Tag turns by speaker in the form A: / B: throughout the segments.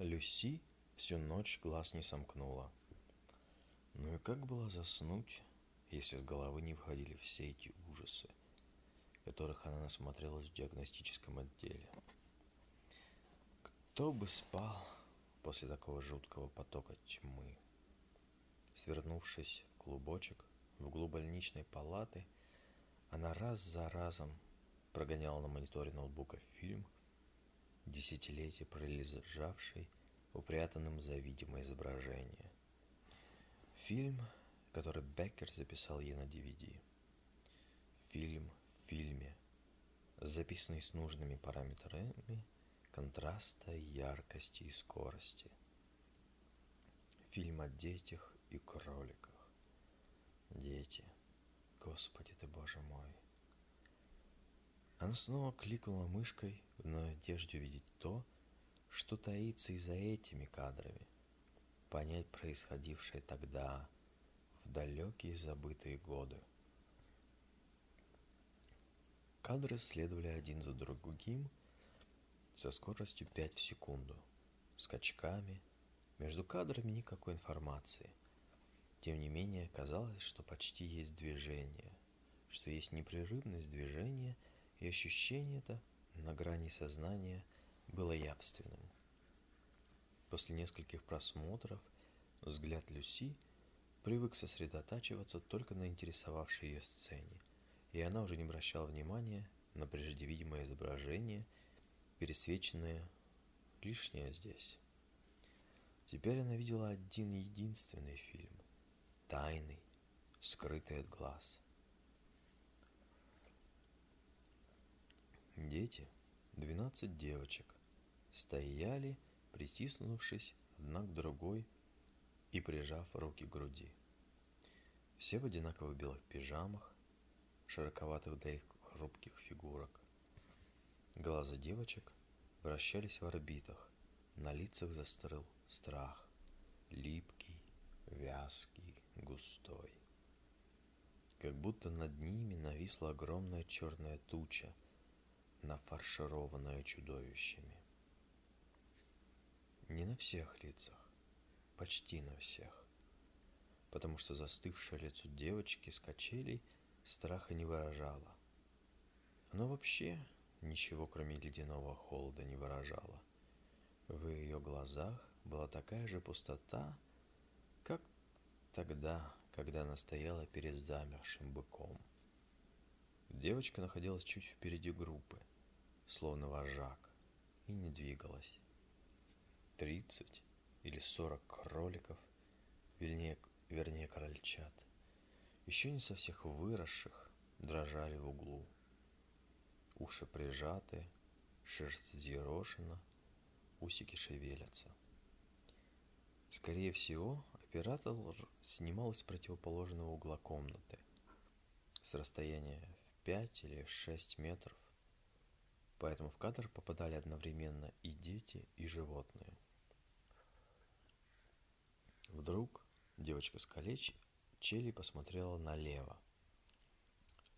A: Люси всю ночь глаз не сомкнула. Ну и как было заснуть, если с головы не входили все эти ужасы, которых она насмотрелась в диагностическом отделе? Кто бы спал после такого жуткого потока тьмы? Свернувшись в клубочек в углу больничной палаты, она раз за разом прогоняла на мониторе ноутбука фильм – десятилетия пролежавший упрятанным за видимое изображение. Фильм, который Беккер записал ей на DVD. Фильм в фильме, записанный с нужными параметрами контраста, яркости и скорости. Фильм о детях и кроликах. Дети. Господи ты, Боже мой. Она снова кликнула мышкой в надежде увидеть то, что таится и за этими кадрами, понять происходившее тогда, в далекие забытые годы. Кадры следовали один за другим со скоростью 5 в секунду, скачками, между кадрами никакой информации. Тем не менее, казалось, что почти есть движение, что есть непрерывность движения – и ощущение это на грани сознания было явственным. После нескольких просмотров взгляд Люси привык сосредотачиваться только на интересовавшей ее сцене, и она уже не обращала внимания на прежде видимое изображение, пересвеченное лишнее здесь. Теперь она видела один единственный фильм, тайный, скрытый от глаз – Дети, двенадцать девочек, стояли, притиснувшись одна к другой и прижав руки к груди. Все в одинаковых белых пижамах, широковатых для их хрупких фигурок. Глаза девочек вращались в орбитах, на лицах застрял страх, липкий, вязкий, густой. Как будто над ними нависла огромная черная туча – нафаршированная чудовищами. Не на всех лицах, почти на всех, потому что застывшее лицо девочки с качелей страха не выражало. Оно вообще ничего, кроме ледяного холода, не выражало. В ее глазах была такая же пустота, как тогда, когда она стояла перед замершим быком. Девочка находилась чуть впереди группы, словно вожак, и не двигалась. Тридцать или сорок кроликов, вернее, вернее крольчат, еще не со всех выросших, дрожали в углу. Уши прижаты, шерсть зерошена, усики шевелятся. Скорее всего, оператор снимал из противоположного угла комнаты с расстояния в 5 или 6 метров поэтому в кадр попадали одновременно и дети, и животные. Вдруг девочка с колечей посмотрела налево.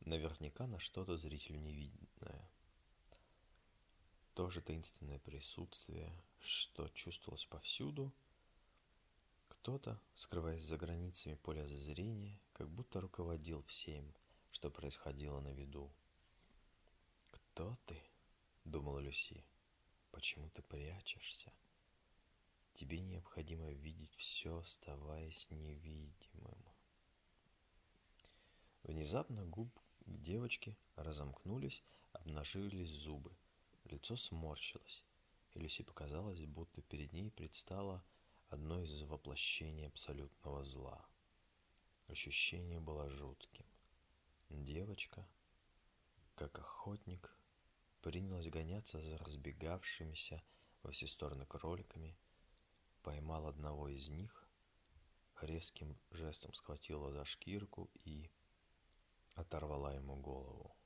A: Наверняка на что-то зрителю невидное. То же таинственное присутствие, что чувствовалось повсюду. Кто-то, скрываясь за границами поля зрения, как будто руководил всем, что происходило на виду. «Кто ты?» Думала Люси. Почему ты прячешься? Тебе необходимо видеть все, оставаясь невидимым. Внезапно губ девочки разомкнулись, обнажились зубы. Лицо сморщилось, и Люси показалось, будто перед ней предстало одно из воплощений абсолютного зла. Ощущение было жутким. Девочка, как охотник, принялась гоняться за разбегавшимися во все стороны кроликами, поймал одного из них, резким жестом схватила за шкирку и оторвала ему голову.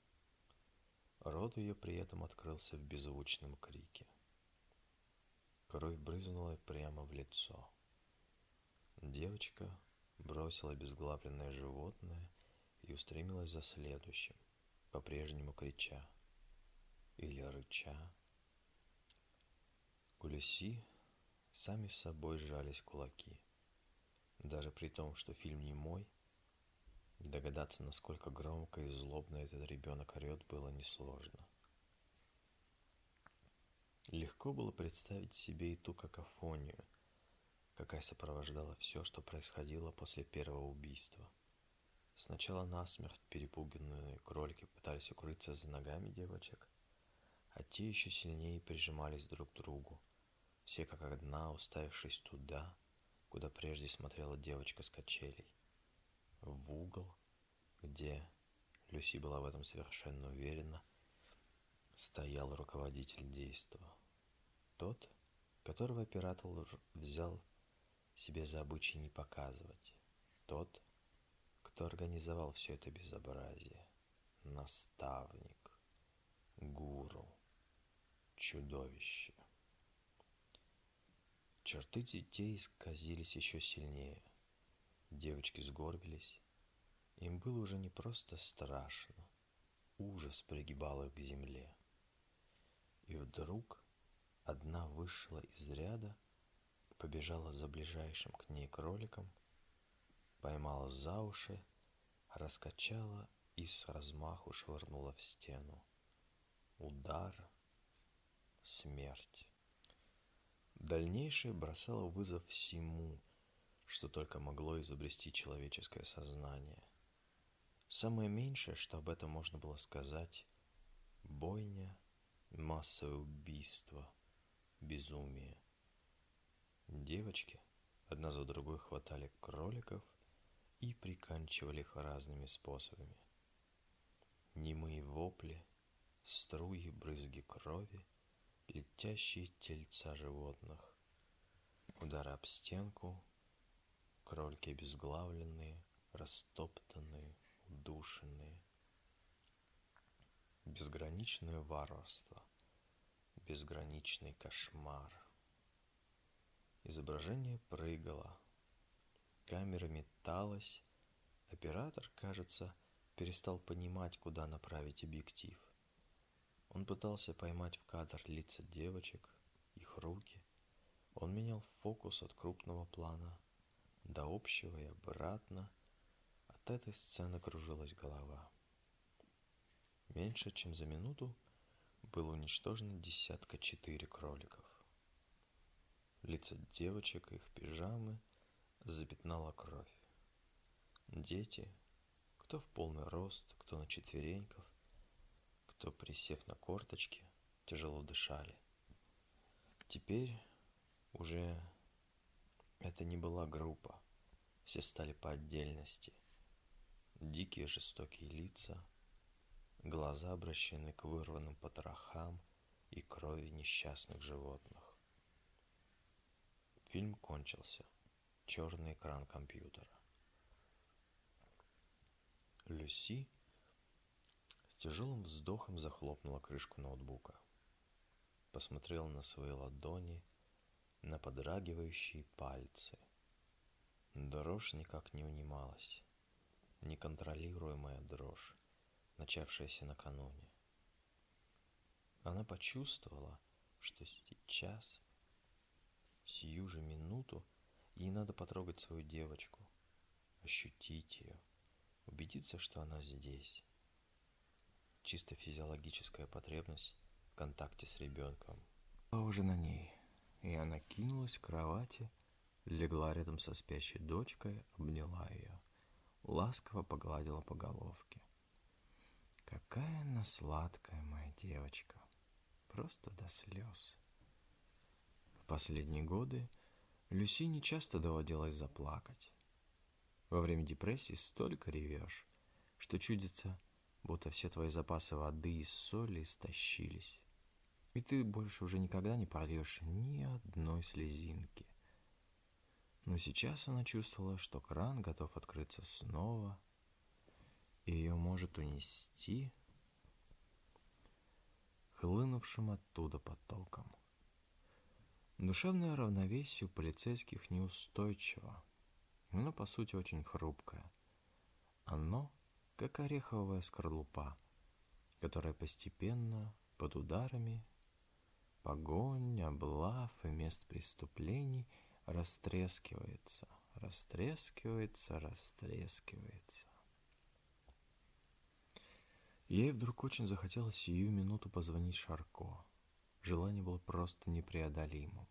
A: Рот ее при этом открылся в беззвучном крике. Кровь брызнула прямо в лицо. Девочка бросила безглавленное животное и устремилась за следующим, по-прежнему крича или рыча. У сами собой сжались кулаки. Даже при том, что фильм не мой, догадаться, насколько громко и злобно этот ребенок орет, было несложно. Легко было представить себе и ту какофонию, какая сопровождала все, что происходило после первого убийства. Сначала насмерть перепуганные кролики пытались укрыться за ногами девочек, а те еще сильнее прижимались друг к другу, все как одна уставившись туда, куда прежде смотрела девочка с качелей, в угол, где, Люси была в этом совершенно уверена, стоял руководитель действа. Тот, которого оператор взял себе за обычай не показывать. Тот, кто организовал все это безобразие. Наставник, гуру, чудовище. Черты детей исказились еще сильнее. Девочки сгорбились. Им было уже не просто страшно. Ужас пригибал их к земле. И вдруг одна вышла из ряда, побежала за ближайшим к ней кроликом, поймала за уши, раскачала и с размаху швырнула в стену. Удар, смерть. Дальнейшее бросало вызов всему, что только могло изобрести человеческое сознание. Самое меньшее, что об этом можно было сказать, бойня, массовое убийство, безумие. Девочки одна за другой хватали кроликов и приканчивали их разными способами. Немые вопли, струи, брызги крови – летящие тельца животных, удары об стенку, кролики обезглавленные, растоптанные, удушенные. Безграничное варварство, безграничный кошмар. Изображение прыгало, камера металась, оператор, кажется, перестал понимать, куда направить объектив. Он пытался поймать в кадр лица девочек, их руки. Он менял фокус от крупного плана до общего и обратно. От этой сцены кружилась голова. Меньше чем за минуту было уничтожено десятка четыре кроликов. Лица девочек и их пижамы запятнала кровь. Дети, кто в полный рост, кто на четвереньках, кто, присев на корточки, тяжело дышали. Теперь уже это не была группа, все стали по отдельности. Дикие жестокие лица, глаза обращены к вырванным потрохам и крови несчастных животных. Фильм кончился. Черный экран компьютера. Люси с тяжелым вздохом захлопнула крышку ноутбука. Посмотрела на свои ладони, на подрагивающие пальцы. Дрожь никак не унималась, неконтролируемая дрожь, начавшаяся накануне. Она почувствовала, что сейчас, сию же минуту, ей надо потрогать свою девочку, ощутить ее, убедиться, что она здесь чисто физиологическая потребность в контакте с ребенком. А уже на ней, и она кинулась к кровати, легла рядом со спящей дочкой, обняла ее, ласково погладила по головке. Какая она сладкая, моя девочка, просто до слез. В последние годы Люси не часто доводилось заплакать. Во время депрессии столько ревешь, что чудится, будто все твои запасы воды и соли истощились. И ты больше уже никогда не прольешь ни одной слезинки. Но сейчас она чувствовала, что кран готов открыться снова, и ее может унести хлынувшим оттуда потоком. Душевное равновесие у полицейских неустойчиво, но по сути очень хрупкое. Оно как ореховая скорлупа, которая постепенно, под ударами, погонь, облав и мест преступлений растрескивается, растрескивается, растрескивается. Ей вдруг очень захотелось сию минуту позвонить Шарко. Желание было просто непреодолимым.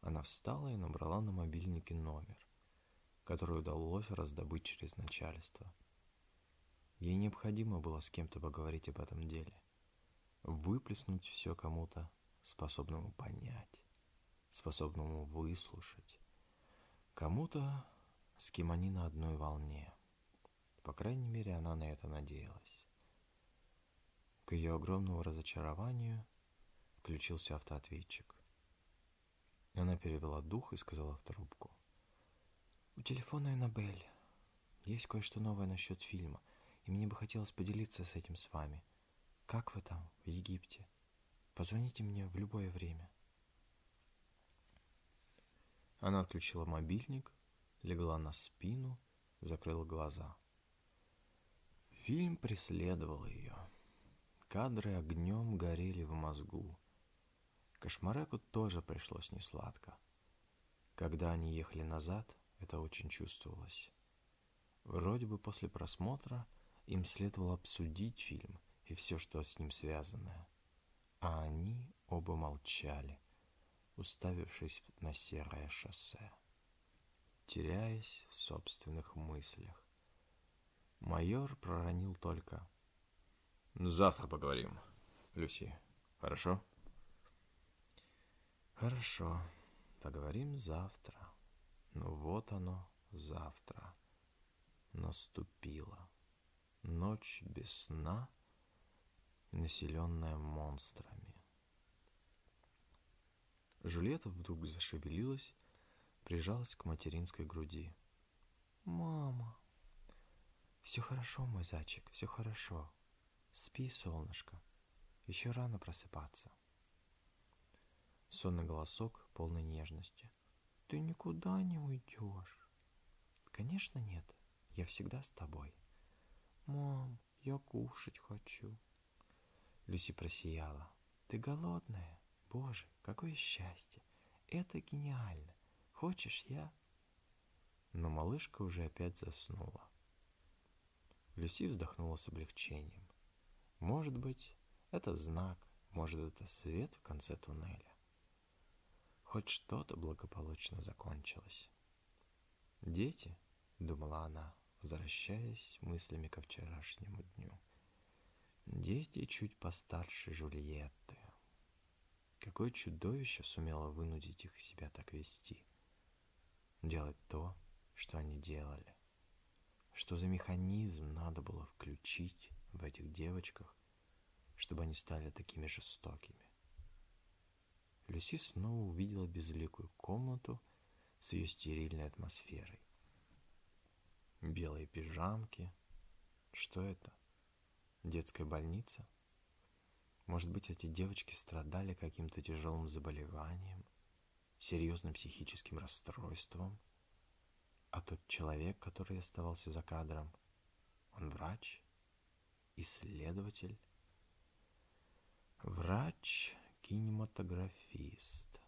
A: Она встала и набрала на мобильнике номер, который удалось раздобыть через начальство. Ей необходимо было с кем-то поговорить об этом деле, выплеснуть все кому-то, способному понять, способному выслушать, кому-то, с кем они на одной волне. По крайней мере, она на это надеялась. К ее огромному разочарованию включился автоответчик. Она перевела дух и сказала в трубку. «У телефона Эннабель. Есть кое-что новое насчет фильма, и мне бы хотелось поделиться с этим с вами. Как вы там, в Египте? Позвоните мне в любое время». Она отключила мобильник, легла на спину, закрыла глаза. Фильм преследовал ее. Кадры огнем горели в мозгу. Кошмареку тоже пришлось несладко. Когда они ехали назад, это очень чувствовалось. Вроде бы после просмотра им следовало обсудить фильм и все, что с ним связано. А они оба молчали, уставившись на серое шоссе, теряясь в собственных мыслях. Майор проронил только Завтра поговорим, Люси. Хорошо? Хорошо. Поговорим завтра. Ну вот оно, завтра. Наступила. Ночь без сна, населенная монстрами. Жюльетта вдруг зашевелилась, прижалась к материнской груди. «Мама!» «Все хорошо, мой зайчик, все хорошо», Спи, солнышко, еще рано просыпаться. Сонный голосок, полный нежности. Ты никуда не уйдешь. Конечно нет, я всегда с тобой. Мам, я кушать хочу. Люси просияла. Ты голодная? Боже, какое счастье! Это гениально. Хочешь я? Но малышка уже опять заснула. Люси вздохнула с облегчением. Может быть, это знак, может, это свет в конце туннеля. Хоть что-то благополучно закончилось. «Дети», — думала она, возвращаясь мыслями ко вчерашнему дню, «дети чуть постарше Жульетты. Какое чудовище сумело вынудить их себя так вести, делать то, что они делали. Что за механизм надо было включить, в этих девочках, чтобы они стали такими жестокими. Люси снова увидела безликую комнату с ее стерильной атмосферой. Белые пижамки. Что это? Детская больница? Может быть, эти девочки страдали каким-то тяжелым заболеванием, серьезным психическим расстройством, а тот человек, который оставался за кадром, он врач? исследователь, врач-кинематографист.